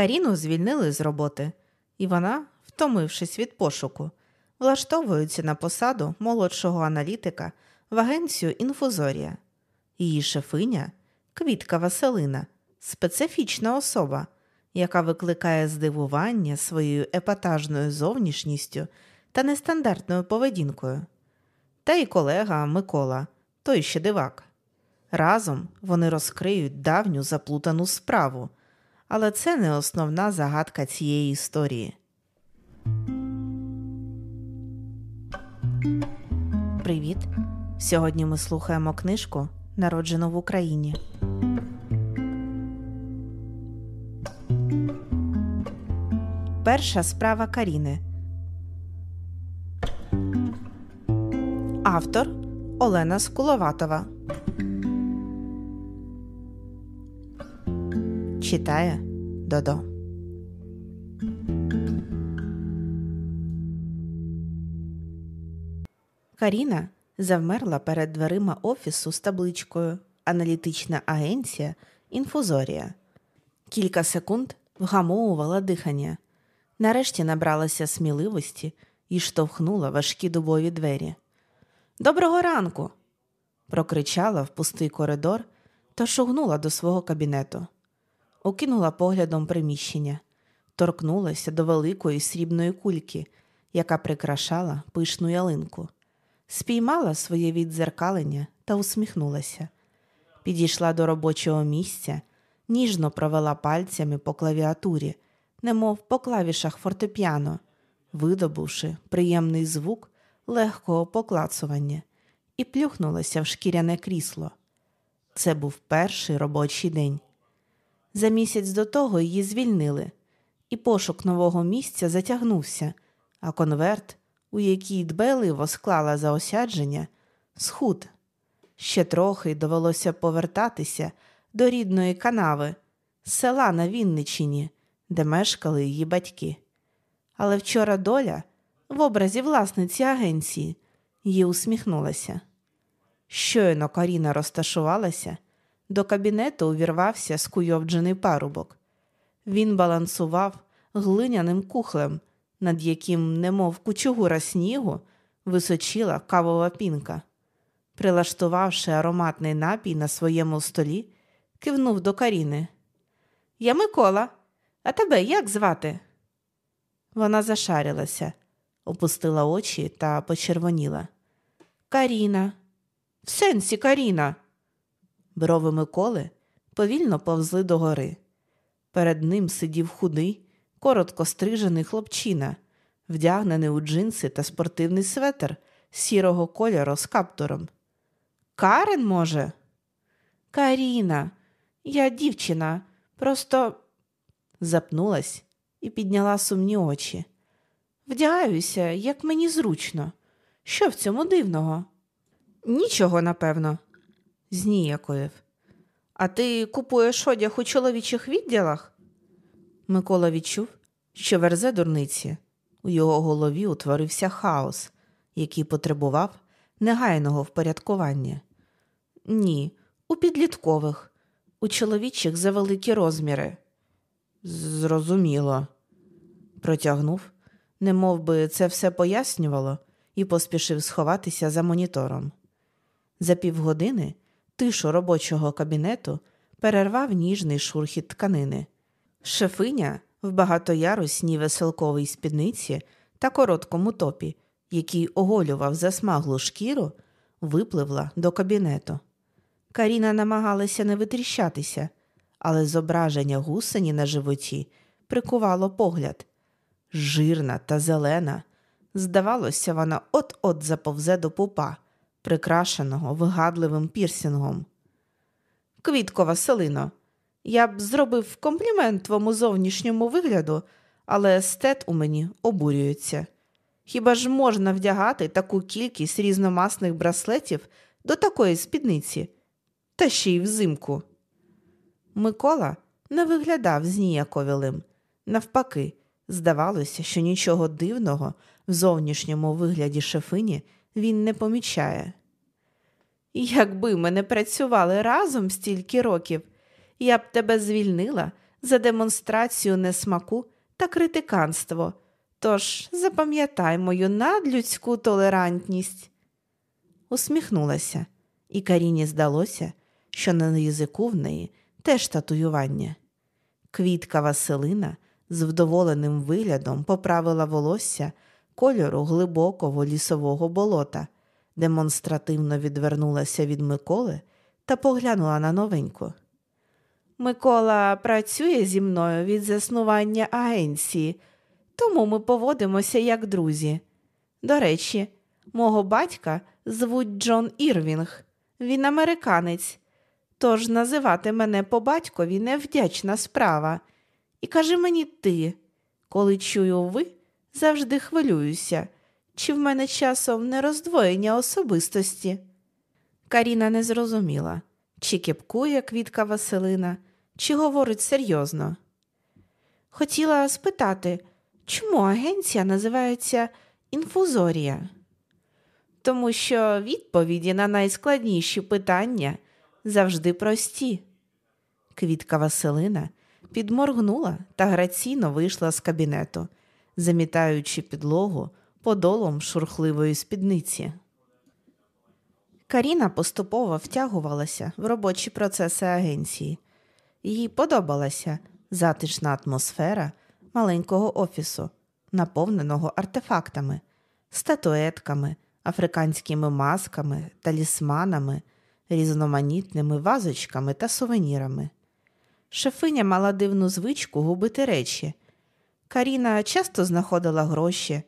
Каріну звільнили з роботи, і вона, втомившись від пошуку, влаштовується на посаду молодшого аналітика в агенцію Інфузорія. Її шефиня Квітка Василина, специфічна особа, яка викликає здивування своєю епатажною зовнішністю та нестандартною поведінкою. Та й колега Микола, той ще дивак. Разом вони розкриють давню заплутану справу, але це не основна загадка цієї історії. Привіт! Сьогодні ми слухаємо книжку Народжено в Україні. Перша справа Каріни. Автор Олена Скуловатова. Читає Додо. Каріна завмерла перед дверима офісу з табличкою Аналітична агенція Інфузорія. Кілька секунд вгамовувала дихання. Нарешті набралася сміливості і штовхнула важкі дубові двері. Доброго ранку! прокричала в пустий коридор та шугнула до свого кабінету. Окинула поглядом приміщення, торкнулася до великої срібної кульки, яка прикрашала пишну ялинку, спіймала своє віддзеркалення та усміхнулася. Підійшла до робочого місця, ніжно провела пальцями по клавіатурі, немов по клавішах фортепіано, видобувши приємний звук легкого поклацування, і плюхнулася в шкіряне крісло. Це був перший робочий день. За місяць до того її звільнили, і пошук нового місця затягнувся, а конверт, у який дбайливо склала заосядження, схуд. Ще трохи довелося повертатися до рідної канави, села на Вінничині, де мешкали її батьки. Але вчора доля, в образі власниці агенції, їй усміхнулася. Щойно Каріна розташувалася, до кабінету увірвався скуйовджений парубок. Він балансував глиняним кухлем, над яким, немов кучугура снігу, височила кавова пінка. Прилаштувавши ароматний напій на своєму столі, кивнув до Каріни. Я Микола, а тебе як звати? Вона зашарилася, опустила очі та почервоніла. Каріна. В сенсі Каріна. Брови Миколи повільно повзли догори. Перед ним сидів худий, коротко стрижений хлопчина, вдягнений у джинси та спортивний светр сірого кольору з каптуром. Карен, може? Каріна, я дівчина, просто запнулась і підняла сумні очі. Вдягаюся, як мені зручно. Що в цьому дивного? Нічого, напевно, зніякоїв. А ти купуєш одяг у чоловічих відділах? Микола відчув, що верзе дурниці. У його голові утворився хаос, який потребував негайного впорядкування. Ні, у підліткових, у чоловічих за великі розміри. Зрозуміло, протягнув, немов би це все пояснювало, і поспішив сховатися за монітором. За півгодини тишу робочого кабінету перервав ніжний шурхіт тканини. Шефиня в багатоярусній веселковій спідниці та короткому топі, який оголював засмаглу шкіру, випливла до кабінету. Каріна намагалася не витріщатися, але зображення гусені на животі прикувало погляд. Жирна та зелена. Здавалося, вона от-от заповзе до пупа, прикрашеного вигадливим пірсінгом. Квітко Василино, я б зробив комплімент твому зовнішньому вигляду, але естет у мені обурюється. Хіба ж можна вдягати таку кількість різномасних браслетів до такої спідниці, та ще й взимку? Микола не виглядав зніяковілим. Навпаки, здавалося, що нічого дивного в зовнішньому вигляді шефині він не помічає. Якби ми не працювали разом стільки років, я б тебе звільнила за демонстрацію несмаку та критиканство. Тож запам'ятай мою надлюдську толерантність. Усміхнулася, і Каріні здалося, що на язику в неї теж татуювання. Квітка Василина з вдоволеним виглядом поправила волосся кольору глибокого лісового болота, демонстративно відвернулася від Миколи та поглянула на новеньку. Микола працює зі мною від заснування агенції, тому ми поводимося як друзі. До речі, мого батька звуть Джон Ірвінг, він американець, тож називати мене по батькові невдячна справа. І каже мені ти, коли чую ви, завжди хвилююся, чи в мене часом не роздвоєння особистості. Каріна не зрозуміла, чи кепкує квітка Василина, чи говорить серйозно. Хотіла спитати, чому агенція називається інфузорія? Тому що відповіді на найскладніші питання завжди прості. Квітка Василина підморгнула та граційно вийшла з кабінету, замітаючи підлогу подолом шурхливої спідниці. Каріна поступово втягувалася в робочі процеси агенції. Їй подобалася затишна атмосфера маленького офісу, наповненого артефактами, статуетками, африканськими масками, талісманами, різноманітними вазочками та сувенірами. Шефиня мала дивну звичку губити речі. Каріна часто знаходила гроші,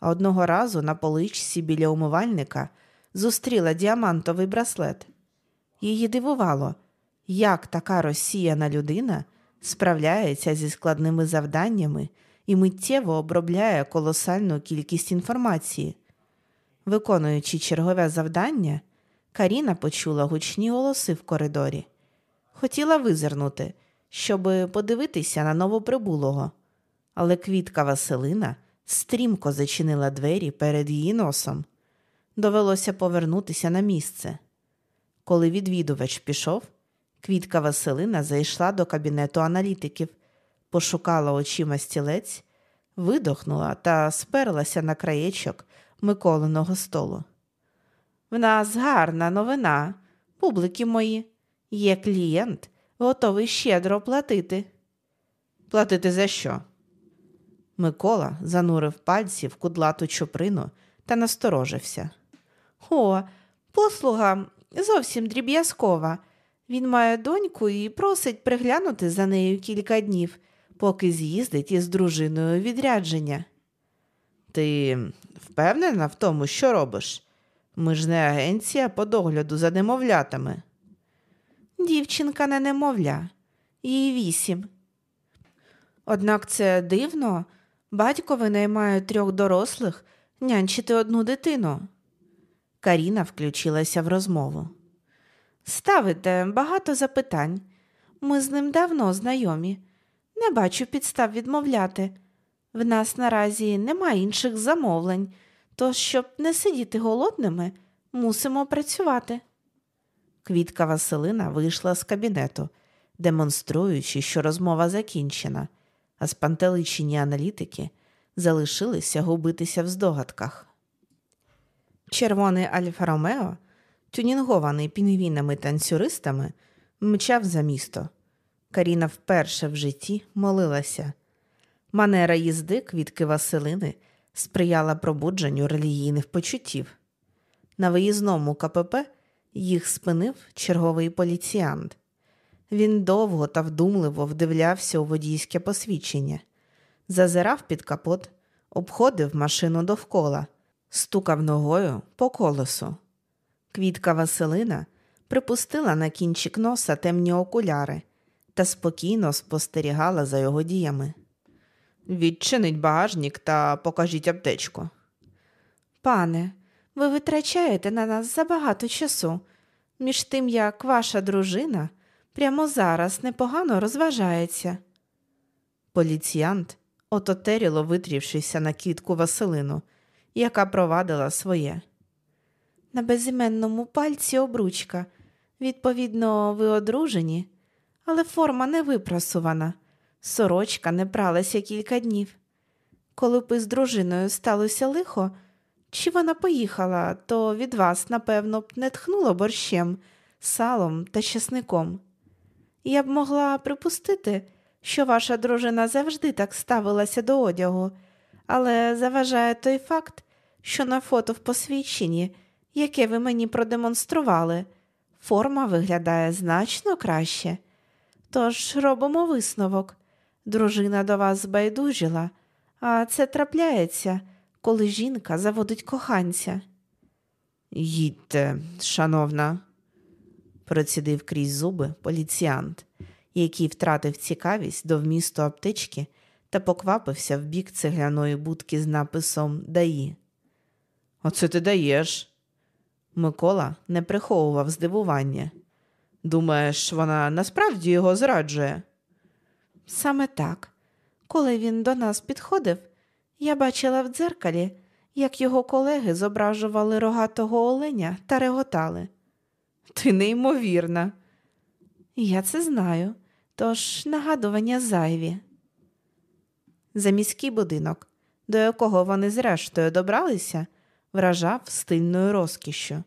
а одного разу на поличці біля умивальника зустріла діамантовий браслет. Її дивувало, як така розсіяна людина справляється зі складними завданнями і миттєво обробляє колосальну кількість інформації. Виконуючи чергове завдання, Каріна почула гучні голоси в коридорі. Хотіла визирнути, щоб подивитися на новоприбулого, але квітка Василина стрімко зачинила двері перед її носом. Довелося повернутися на місце. Коли відвідувач пішов, квітка Василина зайшла до кабінету аналітиків, пошукала очима стілець, видохнула та сперлася на краєчок Миколиного столу. В нас гарна новина, публіки мої. Є клієнт, готовий щедро платити. Платити за що? Микола занурив пальці в кудлату чуприну та насторожився. О, послуга зовсім дріб'язкова. Він має доньку і просить приглянути за нею кілька днів, поки з'їздить із дружиною відрядження. Ти впевнена в тому, що робиш? Ми ж не агенція по догляду за немовлятами. Дівчинка не немовля, їй вісім. Однак це дивно, батько винаймає трьох дорослих нянчити одну дитину. Каріна включилася в розмову. Ставите багато запитань. Ми з ним давно знайомі. Не бачу підстав відмовляти. В нас наразі немає інших замовлень, тож, щоб не сидіти голодними, мусимо працювати. Квітка Василина вийшла з кабінету, демонструючи, що розмова закінчена, а спантеличені аналітики залишилися губитися в здогадках. Червоний Альфа Ромео, тюнінгований пінгвінами танцюристами, мчав за місто. Каріна вперше в житті молилася. Манера їзди квітки Василини сприяла пробудженню релігійних почуттів. На виїзному КПП їх спинив черговий поліціянт. Він довго та вдумливо вдивлявся у водійське посвідчення, зазирав під капот, обходив машину довкола, стукав ногою по колесу. Квітка Василина припустила на кінчик носа темні окуляри та спокійно спостерігала за його діями. Відчинить багажник та покажіть аптечку. Пане, ви витрачаєте на нас забагато часу, між тим як ваша дружина прямо зараз непогано розважається. Поліціянт ототеріло витрівшися на кітку Василину, яка провадила своє. На безіменному пальці обручка. Відповідно, ви одружені, але форма не випрасувана. Сорочка не пралася кілька днів. Коли б із дружиною сталося лихо, чи вона поїхала, то від вас, напевно, б не тхнуло борщем, салом та часником. Я б могла припустити, що ваша дружина завжди так ставилася до одягу, але заважає той факт, що на фото в посвідченні, яке ви мені продемонстрували, форма виглядає значно краще. Тож робимо висновок. Дружина до вас збайдужила, а це трапляється, коли жінка заводить коханця. Їдьте, шановна, процідив крізь зуби поліціянт, який втратив цікавість до вмісту аптечки та поквапився в бік цегляної будки з написом Даї. Оце ти даєш. Микола не приховував здивування. Думаєш, вона насправді його зраджує? Саме так. Коли він до нас підходив, я бачила в дзеркалі, як його колеги зображували рогатого оленя та реготали. Ти неймовірна. Я це знаю, тож нагадування зайві. За міський будинок, до якого вони зрештою добралися, вражав стильною розкішшю.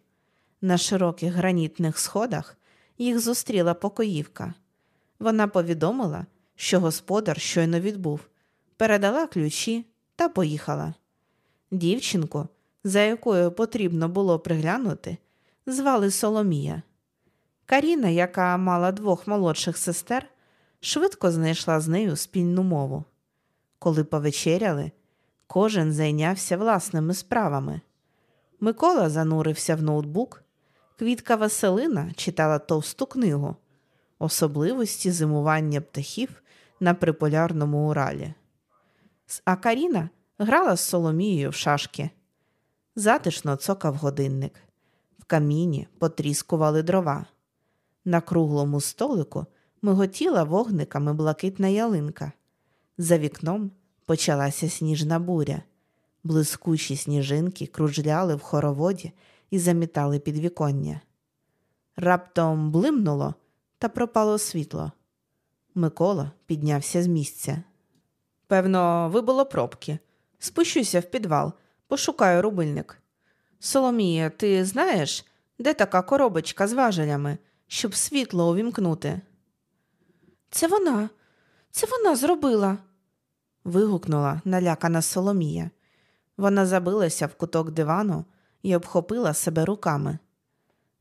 На широких гранітних сходах їх зустріла покоївка. Вона повідомила, що господар щойно відбув, передала ключі та поїхала. Дівчинку, за якою потрібно було приглянути, звали Соломія. Каріна, яка мала двох молодших сестер, швидко знайшла з нею спільну мову. Коли повечеряли, кожен зайнявся власними справами. Микола занурився в ноутбук, квітка Василина читала товсту книгу Особливості зимування птахів на приполярному Уралі. А Каріна грала з Соломією в шашки. Затишно цокав годинник. Каміні потріскували дрова. На круглому столику миготіла вогниками блакитна ялинка. За вікном почалася сніжна буря. Блискучі сніжинки кружляли в хороводі і замітали підвіконня. Раптом блимнуло та пропало світло. Микола піднявся з місця. Певно, вибило пробки. Спущуся в підвал, пошукаю рубильник. Соломія, ти знаєш, де така коробочка з важелями, щоб світло увімкнути? Це вона, це вона зробила. вигукнула налякана Соломія. Вона забилася в куток дивану і обхопила себе руками.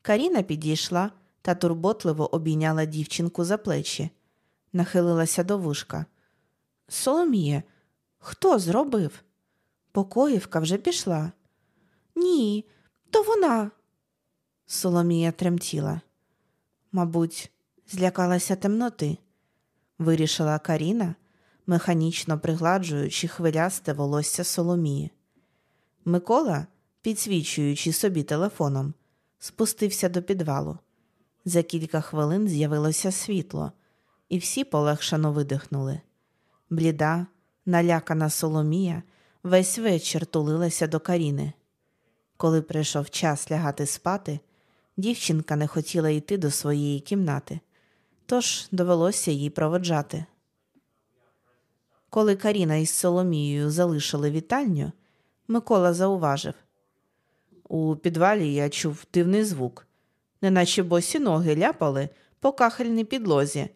Каріна підійшла та турботливо обійняла дівчинку за плечі, нахилилася до вушка. Соломіє, хто зробив? Покоївка вже пішла. Ні, то вона. Соломія тремтіла. Мабуть, злякалася темноти, вирішила Каріна, механічно пригладжуючи хвилясте волосся Соломії. Микола, підсвічуючи собі телефоном, спустився до підвалу. За кілька хвилин з'явилося світло, і всі полегшано видихнули. Бліда, налякана Соломія, весь вечір тулилася до Каріни. Коли прийшов час лягати спати, дівчинка не хотіла йти до своєї кімнати, тож довелося їй проводжати. Коли Каріна із Соломією залишили вітальню, Микола зауважив у підвалі я чув дивний звук, неначе босі ноги ляпали по кахельній підлозі,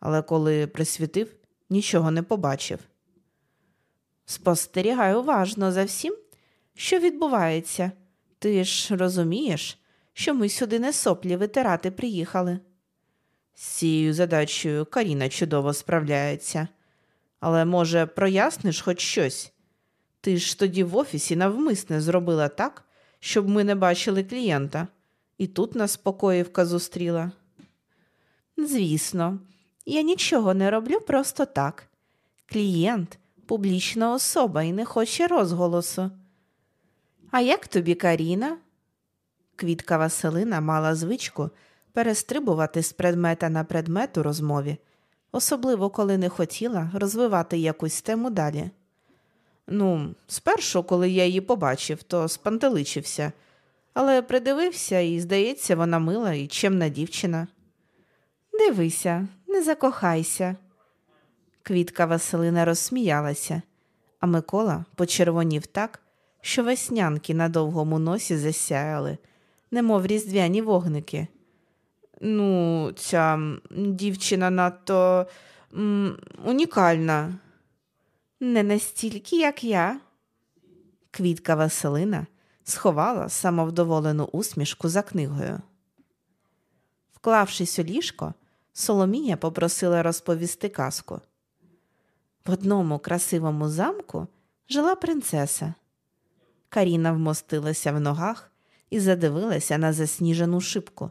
але коли присвітив, нічого не побачив. Спостерігай уважно за всім, що відбувається. Ти ж розумієш, що ми сюди не соплі витирати приїхали. З цією задачею Каріна чудово справляється. Але, може, проясниш хоч щось? Ти ж тоді в офісі навмисне зробила так, щоб ми не бачили клієнта, і тут нас покоївка зустріла. Звісно, я нічого не роблю просто так. Клієнт публічна особа і не хоче розголосу. А як тобі Каріна? Квітка Василина мала звичку перестрибувати з предмета на предмет у розмові, особливо коли не хотіла розвивати якусь тему далі. Ну, спершу, коли я її побачив, то спантеличився, але придивився і, здається, вона мила і чемна дівчина. Дивися, не закохайся. Квітка Василина розсміялася, а Микола почервонів так, що веснянки на довгому носі засяяли, немов різдвяні вогники. Ну, ця дівчина надто м, унікальна. Не настільки, як я. Квітка Василина сховала самовдоволену усмішку за книгою. Вклавшись у ліжко, Соломія попросила розповісти казку. В одному красивому замку жила принцеса. Каріна вмостилася в ногах і задивилася на засніжену шибку.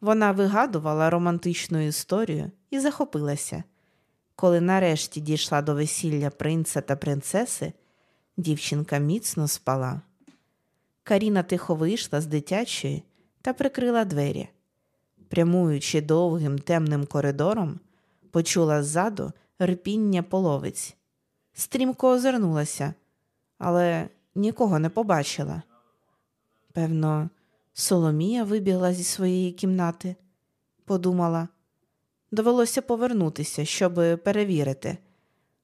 Вона вигадувала романтичну історію і захопилася. Коли нарешті дійшла до весілля принца та принцеси, дівчинка міцно спала. Каріна тихо вийшла з дитячої та прикрила двері. Прямуючи довгим темним коридором, почула ззаду рипіння половиць. Стрімко озирнулася, але нікого не побачила. Певно, Соломія вибігла зі своєї кімнати, подумала. Довелося повернутися, щоб перевірити,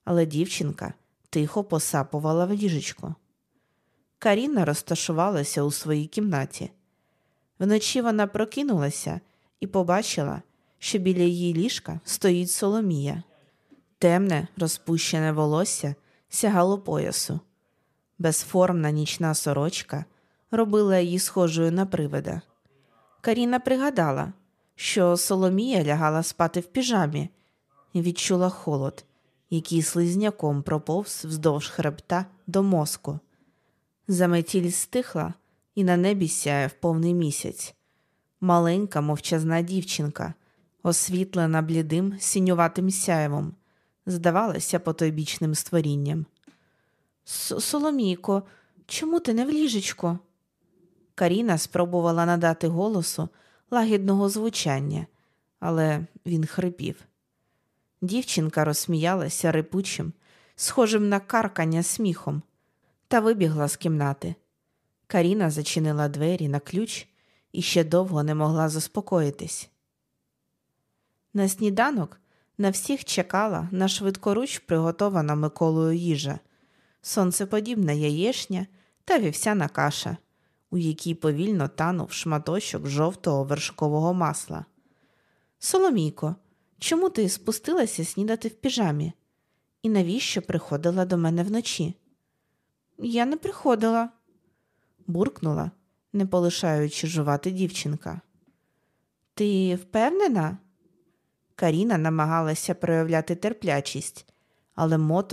але дівчинка тихо посапувала в ліжечку. Каріна розташувалася у своїй кімнаті. Вночі вона прокинулася і побачила, що біля її ліжка стоїть Соломія. Темне, розпущене волосся сягало поясу. Безформна нічна сорочка робила її схожою на привида. Каріна пригадала, що Соломія лягала спати в піжамі і відчула холод, який слизняком проповз вздовж хребта до мозку. Заметіль стихла, і на небі сяяв повний місяць. Маленька мовчазна дівчинка, освітлена блідим синюватим сяєвом, здавалася потойбічним створінням. Соломійко, чому ти не в ліжечку? Каріна спробувала надати голосу лагідного звучання, але він хрипів. Дівчинка розсміялася рипучим, схожим на каркання сміхом, та вибігла з кімнати. Каріна зачинила двері на ключ і ще довго не могла заспокоїтись. На сніданок на всіх чекала на швидкоруч приготована Миколою їжа, сонцеподібна яєшня та вівсяна каша, у якій повільно танув шматочок жовтого вершкового масла. Соломійко, чому ти спустилася снідати в піжамі? І навіщо приходила до мене вночі? Я не приходила, буркнула, не полишаючи жувати дівчинка. Ти впевнена? Каріна намагалася проявляти терплячість, але мото